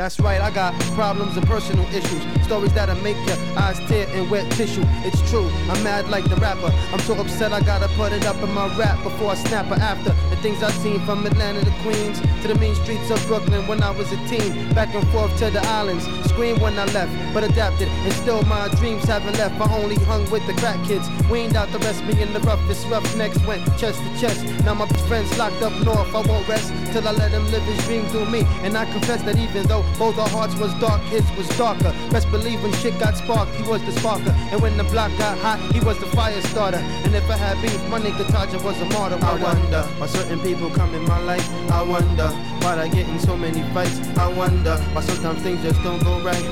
That's right, I got problems and personal issues. Stories that'll make your eyes tear and wet tissue. It's true, I'm mad like the rapper. I'm so upset I gotta put it up in my rap before I snap or after. The things I've seen from Atlanta to Queens to the mean streets of Brooklyn when I was a teen. Back and forth to the islands. Screamed when I left, but adapted. And still my dreams haven't left. I only hung with the crack kids. Weaned out the rest, me in the roughest roughnecks went chest to chest. Now my best friends locked up north. I won't rest till I let them live his dream through me. And I confess that even though both our hearts was dark, his was darker. Best believe when shit got sparked, he was the sparker. And when the block got hot, he was the fire starter. And if I had beef, my nigga Taja was a martyr. I wonder why certain people come in my life. I wonder why I get in so many fights. I wonder why sometimes things just don't go right.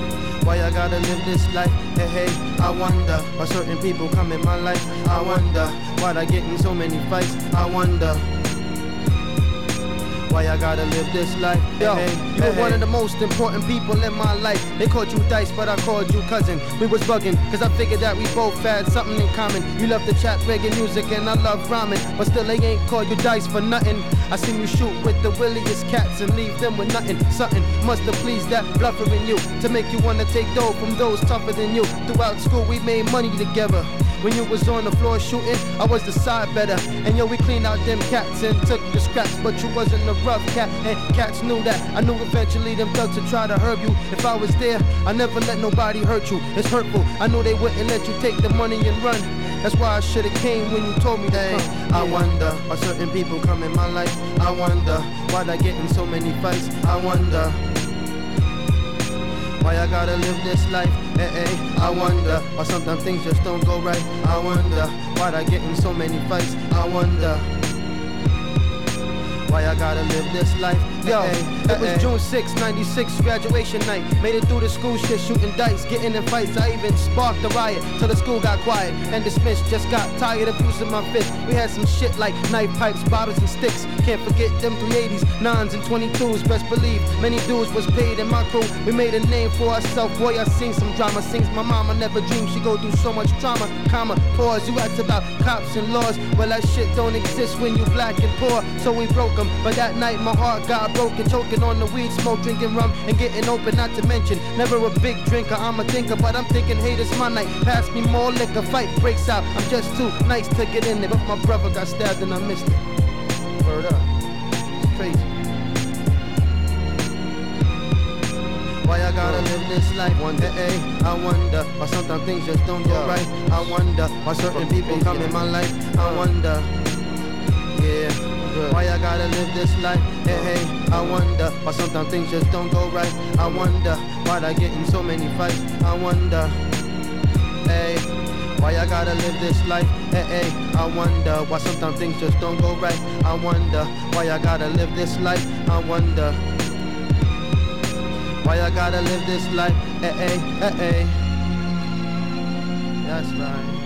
Why I gotta live this life? Hey, hey, I wonder why certain people come in my life. I wonder why I get in so many fights. I wonder. Why I gotta live this life? Yo, hey, you were one of the most important people in my life. They called you Dice, but I called you cousin. We was bugging, cause I figured that we both had something in common. You love to chat reggae music and I love rhyming. But still, they ain't call you Dice for nothing. I seen you shoot with the williest cats and leave them with nothing. Something must have pleased that bluffer in you to make you wanna take dough from those tougher than you. Throughout school, we made money together. When you was on the floor shooting, I was the side better. And yo, we cleaned out them cats and took the scraps. But you wasn't a rough cat, and cats knew that. I knew eventually them thugs would try to hurt you. If I was there, I never let nobody hurt you. It's hurtful. I knew they wouldn't let you take the money and run. That's why I should've came when you told me that. I wonder why certain people come in my life. I wonder why I get in so many fights. I wonder. Why I gotta live this life? Hey, hey, I wonder why sometimes things just don't go right. I wonder why I get in so many fights. I wonder why I gotta live this life. Yo, eh, eh, it was eh, June 6, 96, graduation night. Made it through the school shit, shooting dice, getting in fights. I even sparked a riot till the school got quiet and dismissed. Just got tired of using my fist. We had some shit like knife pipes, bottles, and sticks. Can't forget them 380s, 9s, and 22s. Best believe many dudes was paid in my crew. We made a name for ourselves. Boy, I seen some drama. Sings my mama never dreamed she go through so much trauma. Comma, pause. You asked about cops and laws. Well, that shit don't exist when you black and poor. So we broke them. But that night my heart got broken, choking on the weed smoke, drinking rum and getting open. Not to mention, never a big drinker, I'm a thinker, but I'm thinking, hey, this my night. Pass me more liquor, fight breaks out. I'm just too nice to get in there, but my brother got stabbed and I missed it. Word up, it's crazy. Why I gotta live this life? Wonder, hey, I wonder why sometimes things just don't go right. I wonder why certain people come in my life. I wonder, yeah. Why I gotta live this life? Hey, hey, I wonder why sometimes things just don't go right. I wonder why I get in so many fights. I wonder, hey, why I gotta live this life? Hey, hey, I wonder why sometimes things just don't go right. I wonder why I gotta live this life. I wonder why I gotta live this life. Hey, hey, hey, hey. That's right.